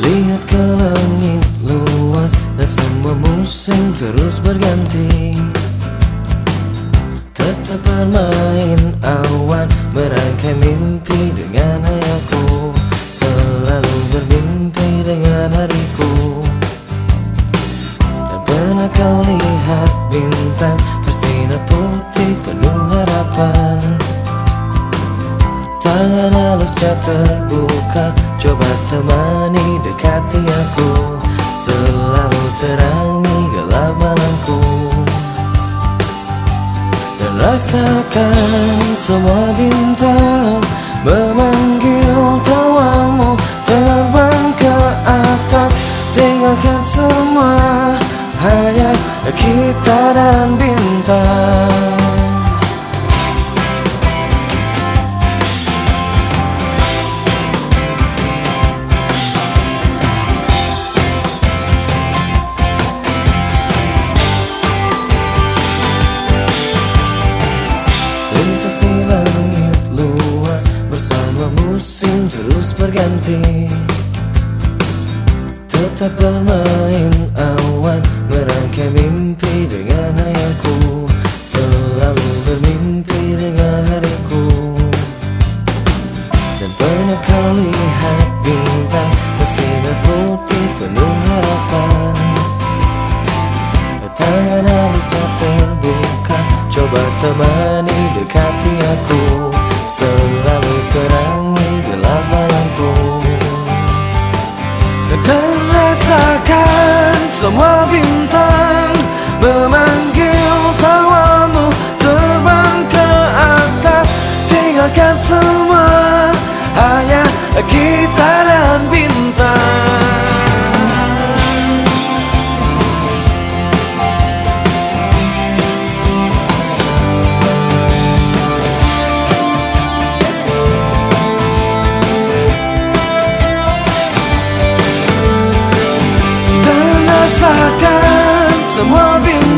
Lihat ke langit luas Dan semua musim terus berganti. Tetap bermain awan Merangkai mimpi dengan hayalku Selalu bermimpi dengan hariku. Dan pernah kau lihat bintang Bersinar putih penuh harapan. Tangan halus terbuka Coba temani dekati aku. Selalu terangi gelap malamku Dan rasakan semua bintang Memanggil tawamu Terbang ke atas. Tinggalkan semua Hanya kita dan Lintasi langit luas Bersama musim terus berganti. Tetap bermain awan Merangkai mimpi dengan hayalku Selalu bermimpi dengan hariku Dan pernah kau lihat bintang Bersinar putih penuh harapan. Tangan halusnya terbuka Coba temani semua bintang Memanggil tawamu Terbang ke atas. Tinggalkan semua Hanya kita 我变